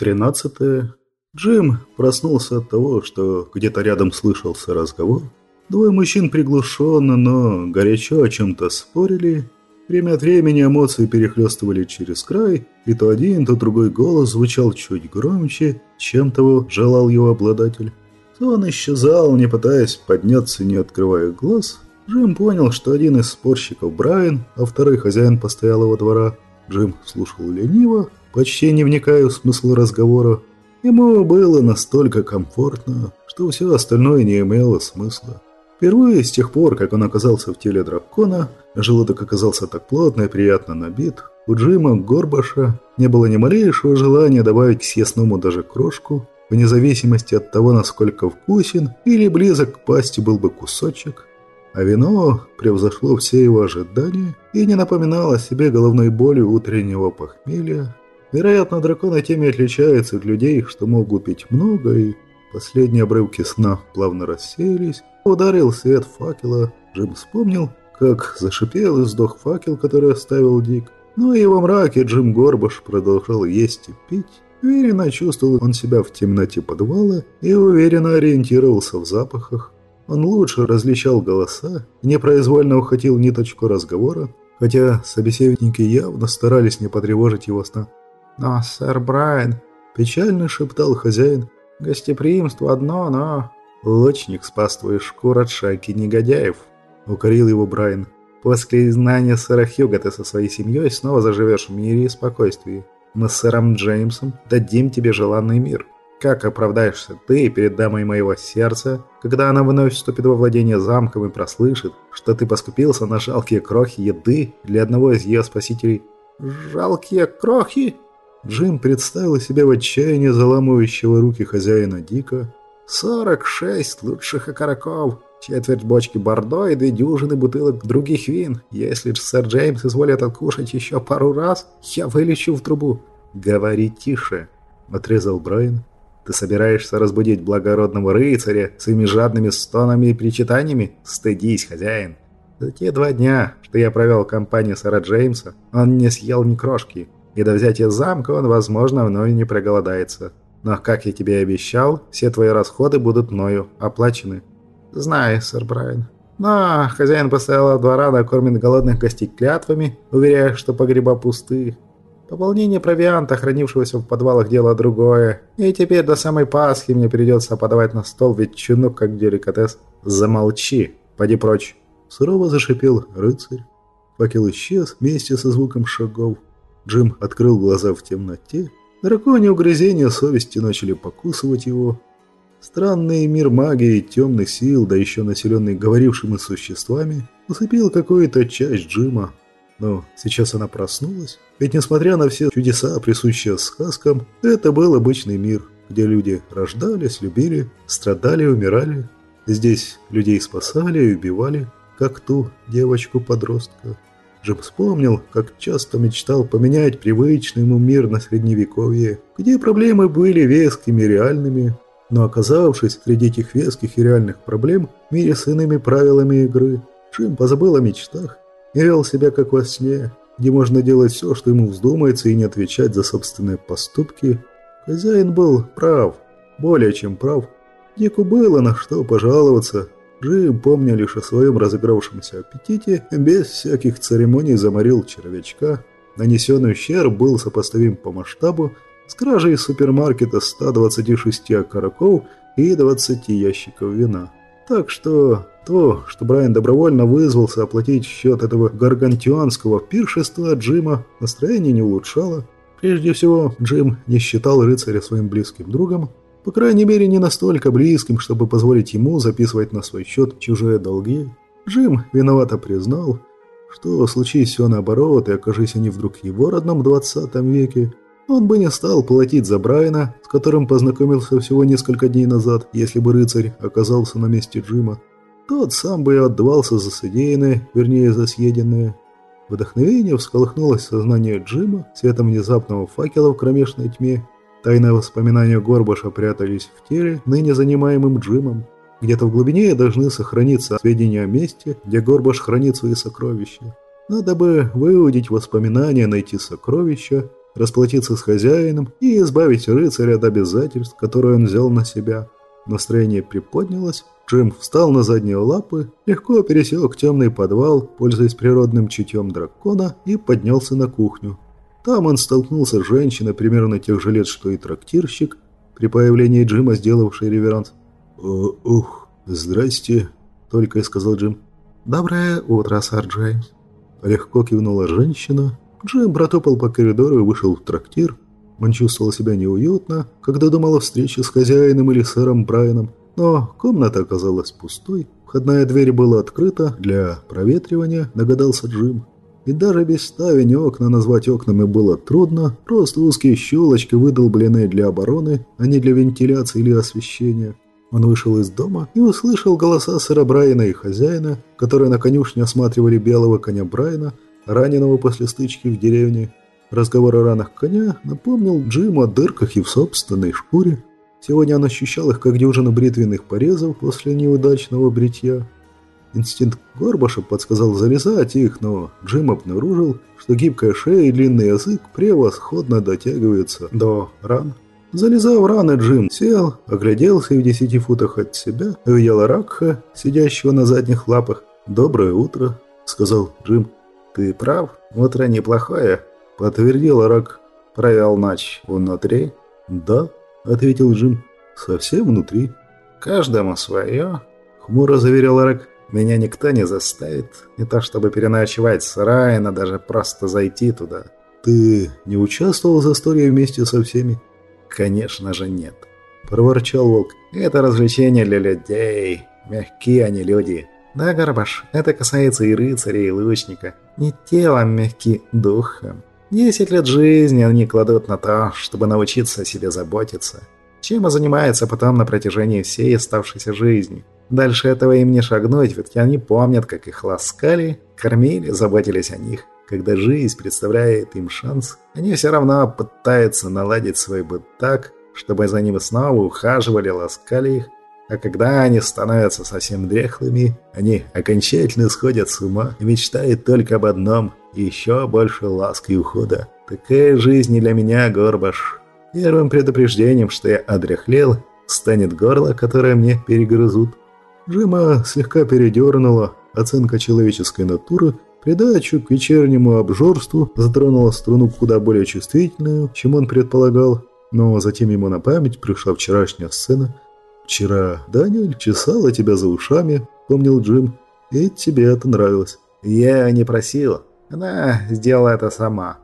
Тринадцатое. Джим проснулся от того, что где-то рядом слышался разговор. Двое мужчин приглушенно, но горячо о чем-то спорили. Время от времени эмоции перехлестывали через край, и то один, то другой голос звучал чуть громче, чем того желал его обладатель. То он исчезал, не пытаясь подняться, не открывая глаз. Джим понял, что один из спорщиков Брайан, а второй хозяин постоялого двора. Джим слушал лениво, почти не вникая в смысл разговора. Ему было настолько комфортно, что все остальное не имело смысла. Впервые с тех пор, как он оказался в теле дракона, желудок оказался так плотно и приятно набит, у Джима Горбаша не было ни малейшего желания добавить к съестному даже крошку, вне зависимости от того, насколько вкусен или близок к пасти был бы кусочек. А вино превзошло все его ожидания и не напоминало себе головной боли утреннего похмелья, Вероятно, драконы теми отличаются от людей, что могут пить много, и последние обрывки сна плавно рассеялись. Ударил свет факела. Джим вспомнил, как зашипел и сдох факел, который оставил Дик. Но и во мраке Джим Горбаш продолжал есть и пить. Уверенно чувствовал он себя в темноте подвала и уверенно ориентировался в запахах. Он лучше различал голоса, непроизвольно ухватил ниточку разговора, хотя собеседники явно старались не потревожить его сна. «Но, сэр Брайан», — печально шептал хозяин, — «гостеприимство одно, но...» «Лучник спас твою шкуру от шайки негодяев», — укорил его Брайан. «После изгнания сэра Хьюга ты со своей семьей снова заживешь в мире и спокойствии. Мы с сэром Джеймсом дадим тебе желанный мир. Как оправдаешься ты перед дамой моего сердца, когда она вновь вступит во владение замком и прослышит, что ты поскупился на жалкие крохи еды для одного из ее спасителей?» «Жалкие крохи?» Джим представил себе в отчаянии заламывающего руки хозяина Дика. «Сорок шесть лучших окороков, четверть бочки бордо и две дюжины бутылок других вин. Если же сэр Джеймс изволит откушать еще пару раз, я вылечу в трубу». «Говори тише», — отрезал Брайан. «Ты собираешься разбудить благородного рыцаря своими жадными стонами и причитаниями? Стыдись, хозяин!» За те два дня, что я провел в компании сэра Джеймса, он не съел ни крошки и до взятия замка он, возможно, вновь не проголодается. Но, как я тебе и обещал, все твои расходы будут мною оплачены». «Знаю, сэр Брайан. Но хозяин постоялого двора накормит голодных гостей клятвами, уверяя, что погреба пусты. Пополнение провианта, хранившегося в подвалах, дело другое. И теперь до самой Пасхи мне придется подавать на стол ветчину, как деликатес. Замолчи, поди прочь!» Сурово зашипел рыцарь. Факел исчез вместе со звуком шагов. Джим открыл глаза в темноте. Драконьи угрызения совести начали покусывать его. Странный мир магии и темных сил, да еще населенный говорившими существами, усыпил какую-то часть Джима. Но сейчас она проснулась, ведь несмотря на все чудеса, присущие сказкам, это был обычный мир, где люди рождались, любили, страдали, умирали. Здесь людей спасали и убивали, как ту девочку-подростка. Джим вспомнил, как часто мечтал поменять привычный ему мир на средневековье, где проблемы были вескими и реальными, но оказавшись среди этих веских и реальных проблем в мире с иными правилами игры, Джим позабыл о мечтах и вел себя как во сне, где можно делать все, что ему вздумается, и не отвечать за собственные поступки. Хозяин был прав, более чем прав. Дику было на что пожаловаться, Джим, помня лишь о своем разыгравшемся аппетите, без всяких церемоний заморил червячка. Нанесенный ущерб был сопоставим по масштабу с кражей из супермаркета 126 окороков и 20 ящиков вина. Так что то, что Брайан добровольно вызвался оплатить счет этого гаргантианского пиршества Джима, настроение не улучшало. Прежде всего, Джим не считал рыцаря своим близким другом, по крайней мере, не настолько близким, чтобы позволить ему записывать на свой счет чужие долги. Джим виновато признал, что случись все наоборот, и окажись они вдруг его родном 20 веке, он бы не стал платить за Брайана, с которым познакомился всего несколько дней назад, если бы рыцарь оказался на месте Джима. Тот сам бы и отдавался за содеянное, вернее за съеденное. Вдохновение всколыхнулось в сознание Джима светом внезапного факела в кромешной тьме, Тайные воспоминания Горбаша прятались в теле, ныне занимаемым Джимом. Где-то в глубине должны сохраниться сведения о месте, где Горбаш хранит свои сокровища. Надо бы выудить воспоминания, найти сокровища расплатиться с хозяином и избавить рыцаря от обязательств, которые он взял на себя. Настроение приподнялось, Джим встал на задние лапы, легко пересел к темный подвал, пользуясь природным чутьем дракона, и поднялся на кухню. Там он столкнулся с женщиной примерно тех же лет, что и трактирщик, при появлении Джима, сделавший реверанс. «Ух, здрасте», — только и сказал Джим. «Доброе утро, сэр Джеймс». Легко кивнула женщина. Джим протопал по коридору и вышел в трактир. Он чувствовал себя неуютно, когда думал о встрече с хозяином или сэром Брайаном. Но комната оказалась пустой. Входная дверь была открыта для проветривания, догадался Джим. И даже без ставень окна назвать окнами было трудно, просто узкие щелочки выдолбленные для обороны, а не для вентиляции или освещения. Он вышел из дома и услышал голоса сэра Брайана и хозяина, которые на конюшне осматривали белого коня Брайана, раненого после стычки в деревне. Разговор о ранах коня напомнил Джиму о дырках и в собственной шкуре. Сегодня он ощущал их как дюжину бритвенных порезов после неудачного бритья. Инстинкт Горбаша подсказал залезать их, но Джим обнаружил, что гибкая шея и длинный язык превосходно дотягиваются до ран. Залезав раны, Джим сел, огляделся и в десяти футах от себя увидел Ракха, сидящего на задних лапах. «Доброе утро», — сказал Джим. «Ты прав, утро неплохое», — подтвердил Рак. «Провел ночь внутри?» «Да», — ответил Джим. «Совсем внутри». «Каждому свое», — хмуро заверил Рак. «Меня никто не заставит. Не то чтобы переночевать с Райана, даже просто зайти туда». «Ты не участвовал в истории вместе со всеми?» «Конечно же нет», – проворчал волк. «Это развлечение для людей. Мягкие они люди. Да, Горбаш, это касается и рыцаря, и лучника. Не телом мягки, духом. Десять лет жизни они кладут на то, чтобы научиться о себе заботиться. Чем и занимаются потом на протяжении всей оставшейся жизни. Дальше этого им не шагнуть, ведь они помнят, как их ласкали, кормили, заботились о них. Когда жизнь представляет им шанс, они все равно пытаются наладить свой быт так, чтобы за ними снова ухаживали, ласкали их. А когда они становятся совсем дряхлыми, они окончательно сходят с ума и мечтают только об одном – еще больше ласки и ухода. Такая жизнь не для меня, Горбаш. Первым предупреждением, что я одряхлел, станет горло, которое мне перегрызут. Джима слегка передернула оценка человеческой натуры – Придачу к вечернему обжорству затронула струну куда более чувствительную, чем он предполагал, но затем ему на память пришла вчерашняя сцена. «Вчера Даниэль чесала тебя за ушами», — помнил Джим, — «и тебе это нравилось». «Я не просил. Она сделала это сама».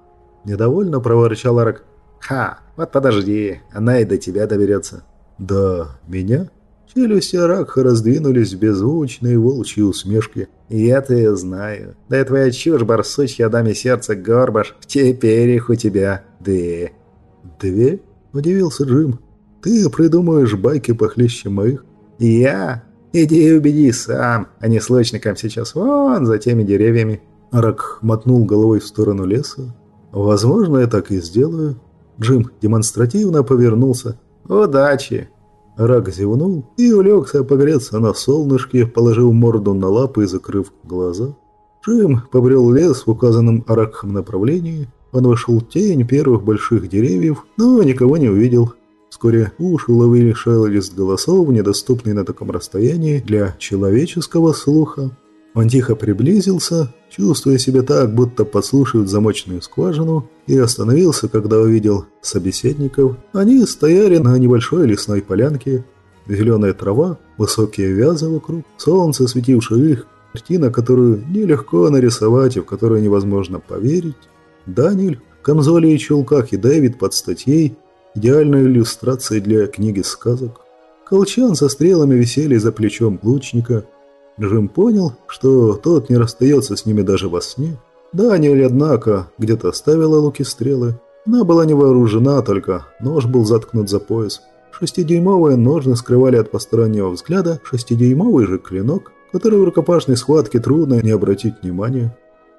Недовольно проворчал Арак. «Ха, вот подожди, она и до тебя доберется». «Да, меня?» Челюсти Аракха раздвинулись в беззвучные волчьи усмешки. «Я-то и знаю. Да и твоя чушь, барсучья даме сердце, горбаш, теперь их у тебя две». «Две?» – удивился Джим. «Ты придумаешь байки похлеще моих?» «Я? Иди и убеди сам, а не с лучником сейчас вон за теми деревьями». Арак мотнул головой в сторону леса. «Возможно, я так и сделаю». Джим демонстративно повернулся. «Удачи!» Рак зевнул и улегся погреться на солнышке, положив морду на лапы и закрыв глаза. Джим побрел лес в указанном Аракхом направлении. Он вошел в тень первых больших деревьев, но никого не увидел. Вскоре уши уловили шелест голосов, недоступный на таком расстоянии для человеческого слуха. Он тихо приблизился, чувствуя себя так, будто подслушивают замочную скважину, и остановился, когда увидел собеседников. Они стояли на небольшой лесной полянке. Зеленая трава, высокие вязы вокруг, солнце, светившее их, картина, которую нелегко нарисовать и в которую невозможно поверить. Даниэль в камзоле и чулках и Дэвид под статьей – идеальная иллюстрация для книги сказок. Колчан со стрелами висели за плечом лучника – Джим понял, что тот не расстается с ними даже во сне. Даниэль, однако, где-то оставила луки стрелы. Она была не вооружена, только нож был заткнут за пояс. Шестидюймовые ножны скрывали от постороннего взгляда шестидюймовый же клинок, который в рукопашной схватке трудно не обратить внимания.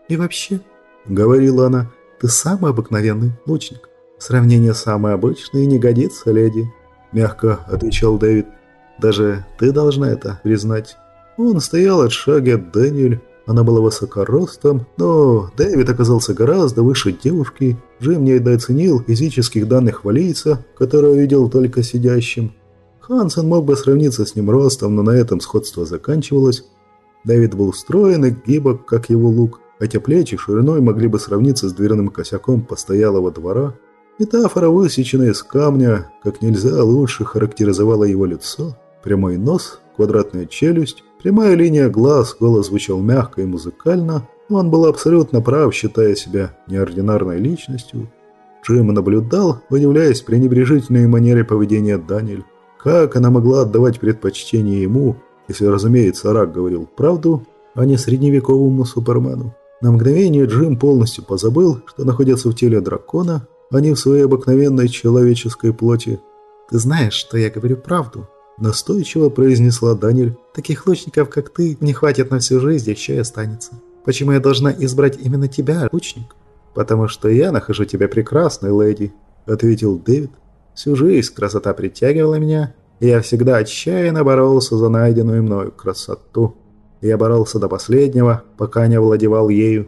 «И вообще», — говорила она, — «ты самый обыкновенный лучник. Сравнение самое обычное не годится, леди», — мягко отвечал Дэвид. «Даже ты должна это признать». Он стоял от шага от Дэниэль. Она была высокоростом, но Дэвид оказался гораздо выше девушки. Джим недооценил физических данных валийца, которого видел только сидящим. Хансен мог бы сравниться с ним ростом, но на этом сходство заканчивалось. Дэвид был устроен и гибок, как его лук, хотя плечи шириной могли бы сравниться с дверным косяком постоялого двора. Метафора, высеченная из камня, как нельзя лучше характеризовала его лицо. Прямой нос, квадратная челюсть, Прямая линия глаз, голос звучал мягко и музыкально, но он был абсолютно прав, считая себя неординарной личностью. Джим наблюдал, удивляясь пренебрежительной манере поведения Даниэль. Как она могла отдавать предпочтение ему, если, разумеется, Рак говорил правду, а не средневековому Супермену? На мгновение Джим полностью позабыл, что находится в теле дракона, а не в своей обыкновенной человеческой плоти. «Ты знаешь, что я говорю правду», Настойчиво произнесла Даниль. «Таких лучников, как ты, не хватит на всю жизнь, еще и останется. Почему я должна избрать именно тебя, лучник?» «Потому что я нахожу тебя прекрасной, леди», — ответил Дэвид. «Всю жизнь красота притягивала меня, и я всегда отчаянно боролся за найденную мною красоту. Я боролся до последнего, пока не овладевал ею».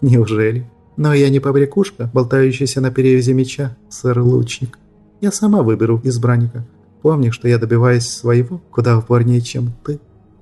«Неужели? Но я не побрякушка, болтающаяся на перевязи меча, сэр-лучник. Я сама выберу избранника». Помни, что я добиваюсь своего куда упорнее, чем ты.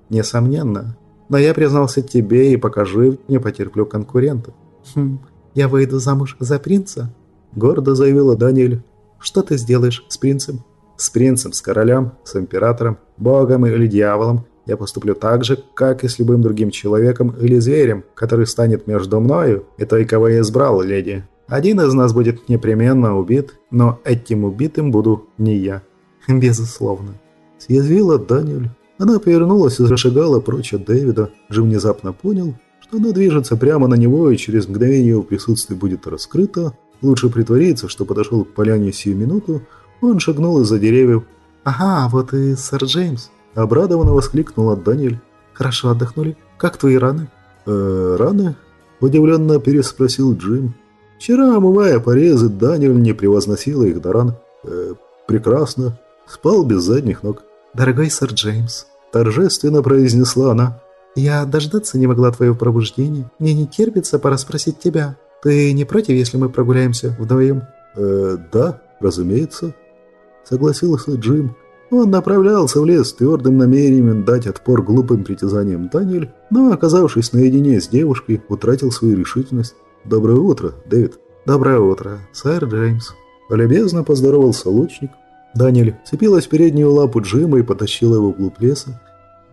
Несомненно. Но я признался тебе и покажу, не потерплю конкурентов. Хм, я выйду замуж за принца? Гордо заявила Даниэль. Что ты сделаешь с принцем? С принцем, с королем, с императором, богом или дьяволом. Я поступлю так же, как и с любым другим человеком или зверем, который станет между мною и той, кого я избрал, леди. Один из нас будет непременно убит, но этим убитым буду не я. «Безусловно». Съязвила Даниэль. Она повернулась и зашагала прочь от Дэвида. Джим внезапно понял, что она движется прямо на него, и через мгновение его присутствие будет раскрыто. Лучше притвориться, что подошел к поляне сию минуту. Он шагнул из-за деревьев. «Ага, вот и сэр Джеймс!» Обрадованно воскликнула Даниэль. «Хорошо отдохнули. Как твои раны?» «Э, раны?» Удивленно переспросил Джим. Вчера, омывая порезы, Даниэль не превозносила их до ран. Э, «Прекрасно. Спал без задних ног. «Дорогой сэр Джеймс», – торжественно произнесла она. «Я дождаться не могла твоего пробуждения. Мне не терпится пора спросить тебя. Ты не против, если мы прогуляемся вдвоем?» «Э, да, разумеется», – согласился Джим. Он направлялся в лес с твердым намерением дать отпор глупым притязаниям Даниэль, но, оказавшись наедине с девушкой, утратил свою решительность. «Доброе утро, Дэвид». «Доброе утро, сэр Джеймс». Любезно поздоровался лучник. Даниэль цепилась в переднюю лапу Джима и потащила его вглубь леса.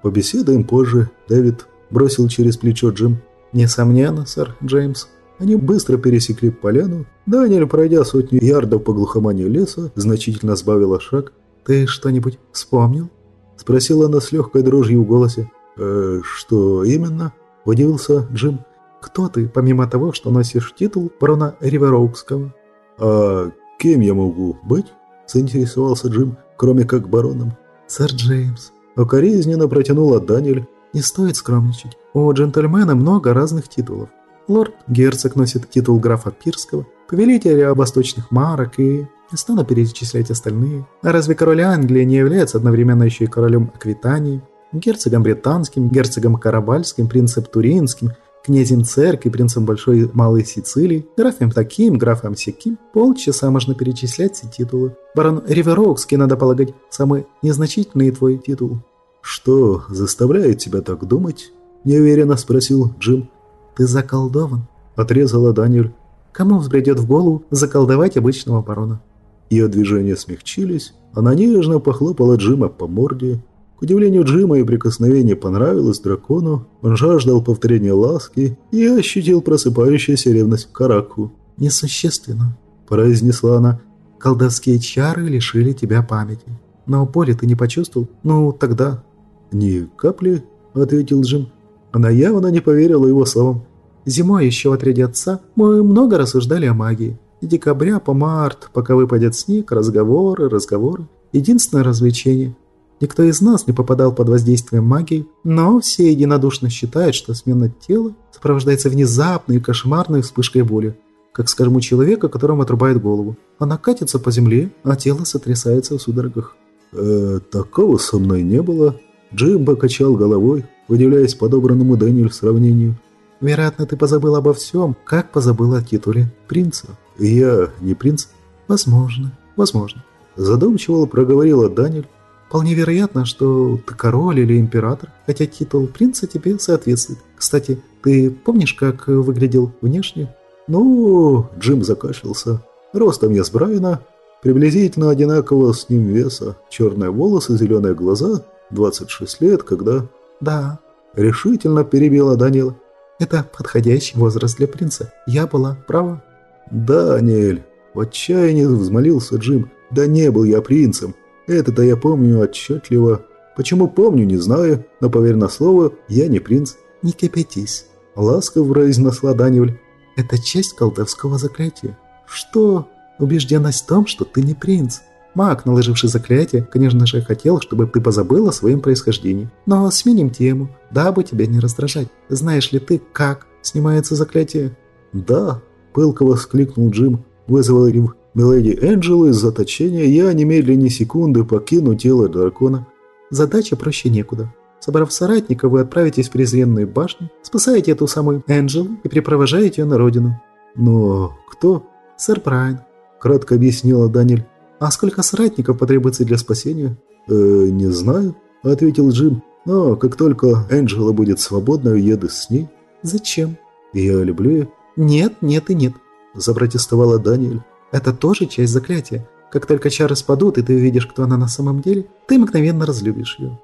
«Побеседуем позже, Дэвид», – бросил через плечо Джим. «Несомненно, сэр Джеймс». Они быстро пересекли поляну. Даниэль, пройдя сотню ярдов по глухоманию леса, значительно сбавила шаг. «Ты что-нибудь вспомнил?» – спросила она с легкой дрожью в голосе. «Э, «Что именно?» – удивился Джим. «Кто ты, помимо того, что носишь титул барона Ривероукского?» «А кем я могу быть?» – заинтересовался Джим, кроме как бароном. «Сэр Джеймс», – укоризненно протянула Даниэль. «Не стоит скромничать. У джентльмена много разных титулов. Лорд-герцог носит титул графа Пирского, повелителя восточных марок и... Не стану перечислять остальные. А разве король Англии не является одновременно еще и королем Аквитании, герцогом британским, герцогом карабальским, принцем туринским, князем церкви, принцем Большой и Малой Сицилии, графом таким, графом сяким. Полчаса можно перечислять все титулы. Барон Риверокский, надо полагать, самый незначительный твой титул. «Что заставляет тебя так думать?» – неуверенно спросил Джим. «Ты заколдован», – отрезала Даниэль. «Кому взбредет в голову заколдовать обычного барона?» Ее движения смягчились, она нежно похлопала Джима по морде к удивлению Джима и прикосновение понравилось дракону, он жаждал повторения ласки и ощутил просыпающуюся ревность Караку. «Несущественно», – произнесла она. «Колдовские чары лишили тебя памяти. Но боли ты не почувствовал? Ну, тогда...» «Ни капли», – ответил Джим. Она явно не поверила его словам. «Зимой еще в отряде отца мы много рассуждали о магии. С декабря по март, пока выпадет снег, разговоры, разговоры. Единственное развлечение Никто из нас не попадал под воздействием магии, но все единодушно считают, что смена тела сопровождается внезапной и кошмарной вспышкой боли, как, скажем, у человека, которому отрубают голову. Она катится по земле, а тело сотрясается в судорогах. «Э, такого со мной не было». Джим покачал головой. удивляясь подобранному Дэниель сравнению. «Вероятно, ты позабыл обо всем, как позабыл о титуле принца». «Я не принц?» «Возможно, возможно». Задумчиво проговорила Даниэль. «Вполне вероятно, что ты король или император, хотя титул принца тебе соответствует. Кстати, ты помнишь, как выглядел внешне?» «Ну...» – Джим закашлялся. «Ростом я с Брайана, приблизительно одинакового с ним веса, черные волосы, зеленые глаза, 26 лет, когда...» «Да», – решительно перебила Данила. «Это подходящий возраст для принца. Я была права». «Даниэль!» – в отчаянии взмолился Джим. «Да не был я принцем. Это-то я помню отчетливо. Почему помню, не знаю, но, поверь на слово, я не принц». «Не кипятись», – ласково произнесла Даниэль. «Это часть колдовского заклятия». «Что?» «Убежденность в том, что ты не принц». Маг, наложивший заклятие, конечно же, хотел, чтобы ты позабыл о своем происхождении. Но сменим тему, дабы тебя не раздражать. Знаешь ли ты, как снимается заклятие? «Да», – пылко воскликнул Джим, вызвав Миледи Энджелу из заточения, я немедленно секунды покину тело дракона. Задача проще некуда. Собрав соратников, вы отправитесь в презренную башню, спасаете эту самую Энджелу и припровожаете ее на родину. Но кто? Сэр Брайан. Кратко объяснила Даниэль. «А сколько соратников потребуется для спасения?» «Э, не знаю», — ответил Джим. «Но как только Энджела будет свободна, уеду с ней». «Зачем?» «Я люблю ее». «Нет, нет и нет», — запротестовала Даниэль. «Это тоже часть заклятия. Как только чары спадут, и ты увидишь, кто она на самом деле, ты мгновенно разлюбишь ее».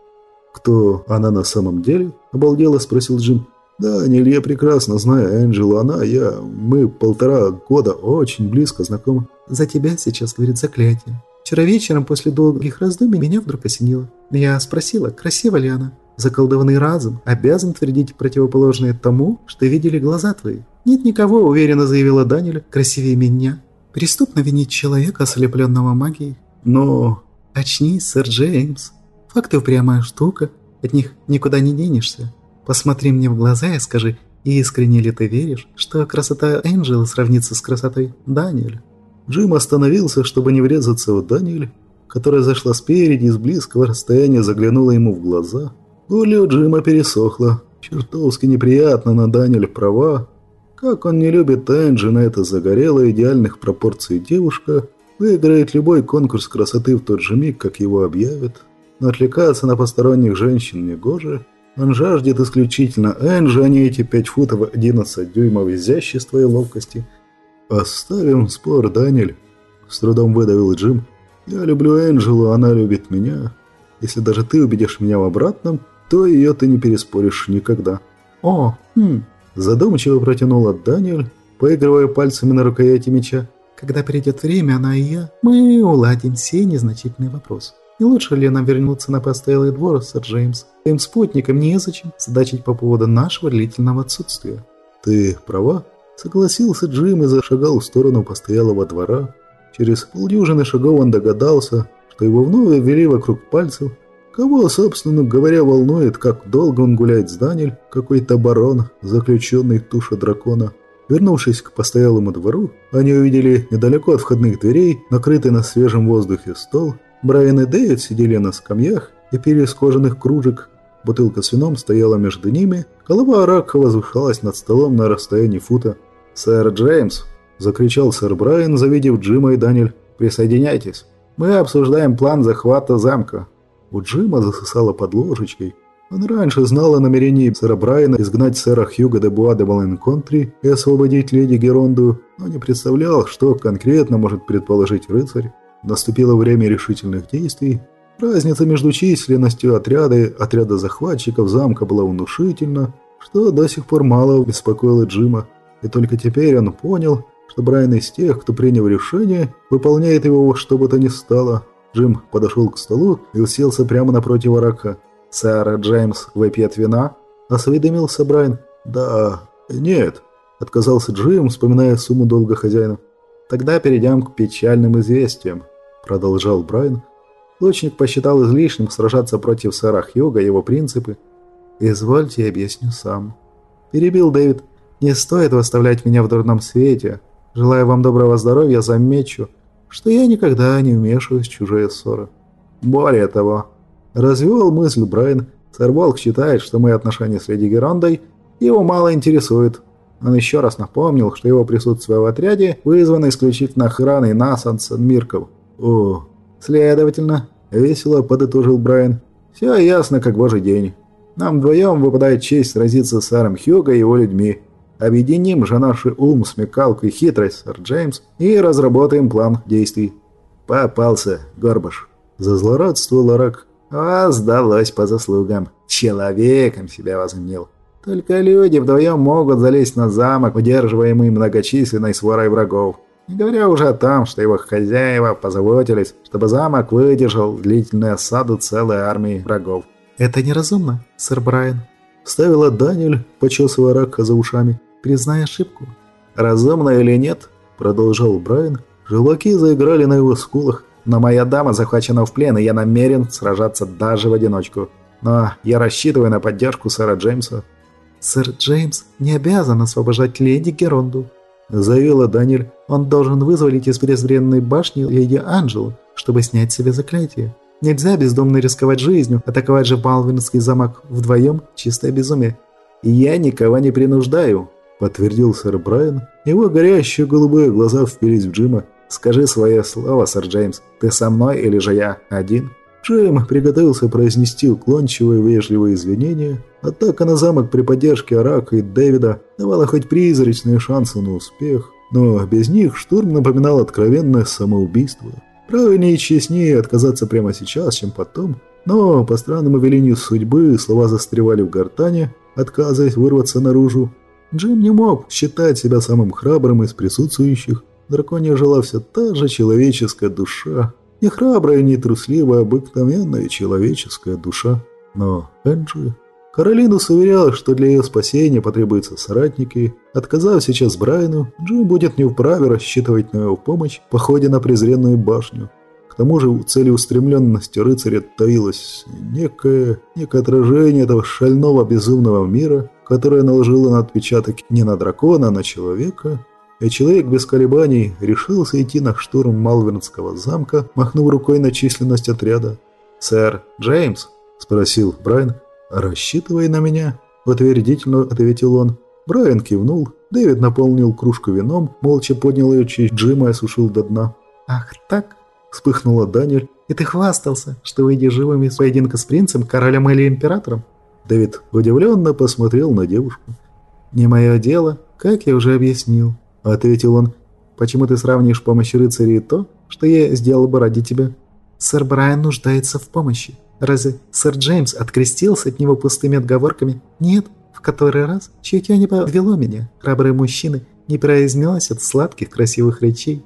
«Кто она на самом деле?» – обалдело спросил Джим. «Даниэль, я прекрасно знаю Энджелу, она, я, мы полтора года очень близко знакомы». «За тебя сейчас говорит заклятие. Вчера вечером после долгих раздумий меня вдруг осенило. Я спросила, красива ли она. Заколдованный разум обязан твердить противоположное тому, что видели глаза твои. Нет никого, уверенно заявила Даниэль, красивее меня. Преступно винить человека, ослепленного магией. Но... Очнись, сэр Джеймс. Факты упрямая штука, от них никуда не денешься. Посмотри мне в глаза и скажи, искренне ли ты веришь, что красота Энджела сравнится с красотой Даниэля? Джим остановился, чтобы не врезаться в Даниэль, которая зашла спереди и с близкого расстояния заглянула ему в глаза. Горле у Джима пересохло. Чертовски неприятно на Даниэль права. Как он не любит Энджи на это загорелая идеальных пропорций девушка, выиграет любой конкурс красоты в тот же миг, как его объявят. Но отвлекаться на посторонних женщин не гоже. Он жаждет исключительно Энджи, а не эти 5 футов 11 дюймов изящества и ловкости – «Оставим спор, Даниэль», – с трудом выдавил Джим. «Я люблю Энджелу, она любит меня. Если даже ты убедишь меня в обратном, то ее ты не переспоришь никогда». «О, хм», – задумчиво протянула Даниэль, поигрывая пальцами на рукояти меча. «Когда придет время, она и я, мы уладим все незначительные вопросы. Не лучше ли нам вернуться на постоялый двор, сэр Джеймс? Твоим спутникам незачем задачить по поводу нашего длительного отсутствия». «Ты права», Согласился Джим и зашагал в сторону постоялого двора. Через полдюжины шагов он догадался, что его вновь ввели вокруг пальцев. Кого, собственно говоря, волнует, как долго он гуляет с Даниль, какой-то барон, заключенный в туше дракона. Вернувшись к постоялому двору, они увидели недалеко от входных дверей, накрытый на свежем воздухе стол. Брайан и Дэвид сидели на скамьях и пили из кожаных кружек. Бутылка с вином стояла между ними, голова Арака возвышалась над столом на расстоянии фута. «Сэр Джеймс!» – закричал сэр Брайан, завидев Джима и Даниэль. «Присоединяйтесь. Мы обсуждаем план захвата замка». У Джима засосало под ложечкой. Он раньше знал о намерении сэра Брайана изгнать сэра Хьюга де Буа де Мален-Контри и освободить леди Геронду, но не представлял, что конкретно может предположить рыцарь. Наступило время решительных действий. Разница между численностью отряда и отряда захватчиков замка была внушительна, что до сих пор мало беспокоило Джима. И только теперь он понял, что Брайан из тех, кто принял решение, выполняет его во что бы то ни стало. Джим подошел к столу и уселся прямо напротив Арака. «Сэр Джеймс выпьет вина?» – осведомился Брайан. «Да... нет», – отказался Джим, вспоминая сумму долга хозяина. «Тогда перейдем к печальным известиям», – продолжал Брайан. Лучник посчитал излишним сражаться против сэра Хьюга его принципы. «Извольте, объясню сам». Перебил Дэвид. Не стоит выставлять меня в дурном свете. Желаю вам доброго здоровья, замечу, что я никогда не вмешиваюсь в чужие ссоры. Более того, развел мысль Брайан, Сэр Волк считает, что мои отношения с леди Герондой его мало интересуют. Он еще раз напомнил, что его присутствие в отряде вызвано исключительно охраной нас от Мирков. О, следовательно, весело подытожил Брайан. Все ясно, как божий день. Нам вдвоем выпадает честь сразиться с сэром Хьюго и его людьми. Объединим же наши ум, смекалку и хитрость, сэр Джеймс, и разработаем план действий. Попался, Горбаш. Зазлорадствовал Рак. А сдалось по заслугам. Человеком себя возомнил. Только люди вдвоем могут залезть на замок, удерживаемый многочисленной сворой врагов. Не говоря уже о том, что его хозяева позаботились, чтобы замок выдержал длительную осаду целой армии врагов. «Это неразумно, сэр Брайан», — вставила Даниэль, почесывая рака за ушами. «Признай ошибку». «Разумно или нет?» — продолжал Брайан. Желваки заиграли на его скулах. «Но моя дама захвачена в плен, и я намерен сражаться даже в одиночку. Но я рассчитываю на поддержку сэра Джеймса». «Сэр Джеймс не обязан освобождать леди Геронду», — заявила Даниэль. «Он должен вызволить из презренной башни леди Анджелу, чтобы снять себе заклятие. Нельзя бездомно рисковать жизнью, атаковать же Балвинский замок вдвоем – чистое безумие. «Я никого не принуждаю», – подтвердил сэр Брайан. Его горящие голубые глаза впились в Джима. «Скажи свое слово, сэр Джеймс, ты со мной или же я один?» Джим приготовился произнести уклончивые вежливые извинения. Атака на замок при поддержке Арака и Дэвида давала хоть призрачные шансы на успех, но без них штурм напоминал откровенное самоубийство. Правильнее и честнее отказаться прямо сейчас, чем потом. Но по странному велению судьбы слова застревали в гортане, отказываясь вырваться наружу. Джим не мог считать себя самым храбрым из присутствующих. Драконе жила вся та же человеческая душа. Не храбрая, не трусливая, обыкновенная человеческая душа. Но Энджи Каролинус уверял, что для ее спасения потребуются соратники. Отказав сейчас Брайану, Джим будет не вправе рассчитывать на его помощь в походе на презренную башню. К тому же у целеустремленности рыцаря таилось некое, некое отражение этого шального безумного мира, которое наложило на отпечаток не на дракона, а на человека. И человек без колебаний решился идти на штурм Малвернского замка, махнув рукой на численность отряда. «Сэр Джеймс?» – спросил Брайан – «Рассчитывай на меня», – утвердительно ответил он. Брайан кивнул. Дэвид наполнил кружку вином, молча поднял ее честь Джима и осушил до дна. «Ах так?» – вспыхнула Даниэль. «И ты хвастался, что выйдешь живым из поединка с принцем, королем или императором?» Дэвид удивленно посмотрел на девушку. «Не мое дело, как я уже объяснил», – ответил он. «Почему ты сравнишь помощь рыцаря и то, что я сделал бы ради тебя?» «Сэр Брайан нуждается в помощи», Разве сэр Джеймс открестился от него пустыми отговорками? Нет, в который раз чутье не подвело меня. Храбрые мужчины не произносят сладких красивых речей.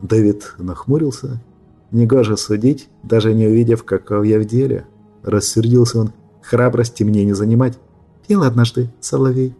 Дэвид нахмурился. Негоже судить, даже не увидев, каков я в деле. Рассердился он. Храбрости мне не занимать. Пел однажды, Соловей.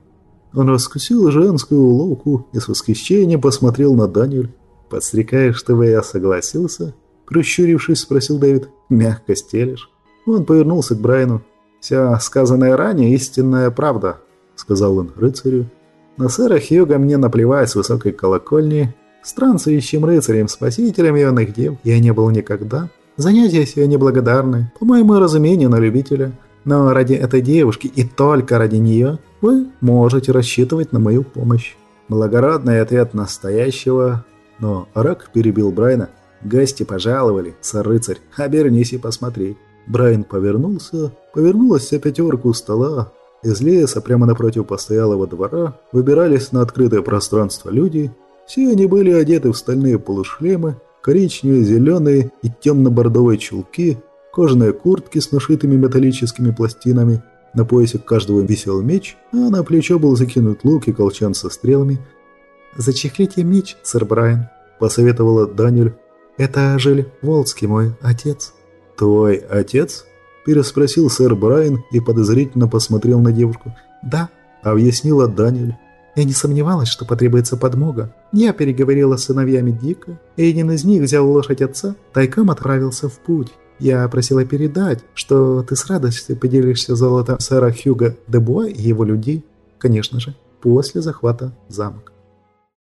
Он раскусил женскую уловку и с восхищением посмотрел на Даниэль. «Подстрекаешь, чтобы я согласился?» Прищурившись, спросил Дэвид. «Мягко стелишь?» Он повернулся к Брайану. «Вся сказанная ранее истинная правда», — сказал он рыцарю. «На сэра Хьюга мне наплевать с высокой колокольни. Странствующим рыцарем, спасителем юных дев я не был никогда. Занятия сие неблагодарны, по моему разумению, на любителя. Но ради этой девушки и только ради нее вы можете рассчитывать на мою помощь». Благородный ответ настоящего, но Рак перебил Брайна. «Гости пожаловали, сэр-рыцарь, обернись и посмотри». Брайан повернулся, повернулась вся пятерка у стола. Из леса прямо напротив постоялого двора выбирались на открытое пространство люди. Все они были одеты в стальные полушлемы, коричневые, зеленые и темно-бордовые чулки, кожаные куртки с нашитыми металлическими пластинами. На поясе каждого висел меч, а на плечо был закинут лук и колчан со стрелами. «Зачехлите меч, сэр Брайан», – посоветовала Даниэль. «Это Жиль Волцкий, мой отец». «Твой отец?» – переспросил сэр Брайан и подозрительно посмотрел на девушку. «Да», – объяснила Даниэль. «Я не сомневалась, что потребуется подмога. Я переговорила с сыновьями Дика, и один из них взял лошадь отца, тайком отправился в путь. Я просила передать, что ты с радостью поделишься золотом сэра Хьюга де Буа и его людей, конечно же, после захвата замка.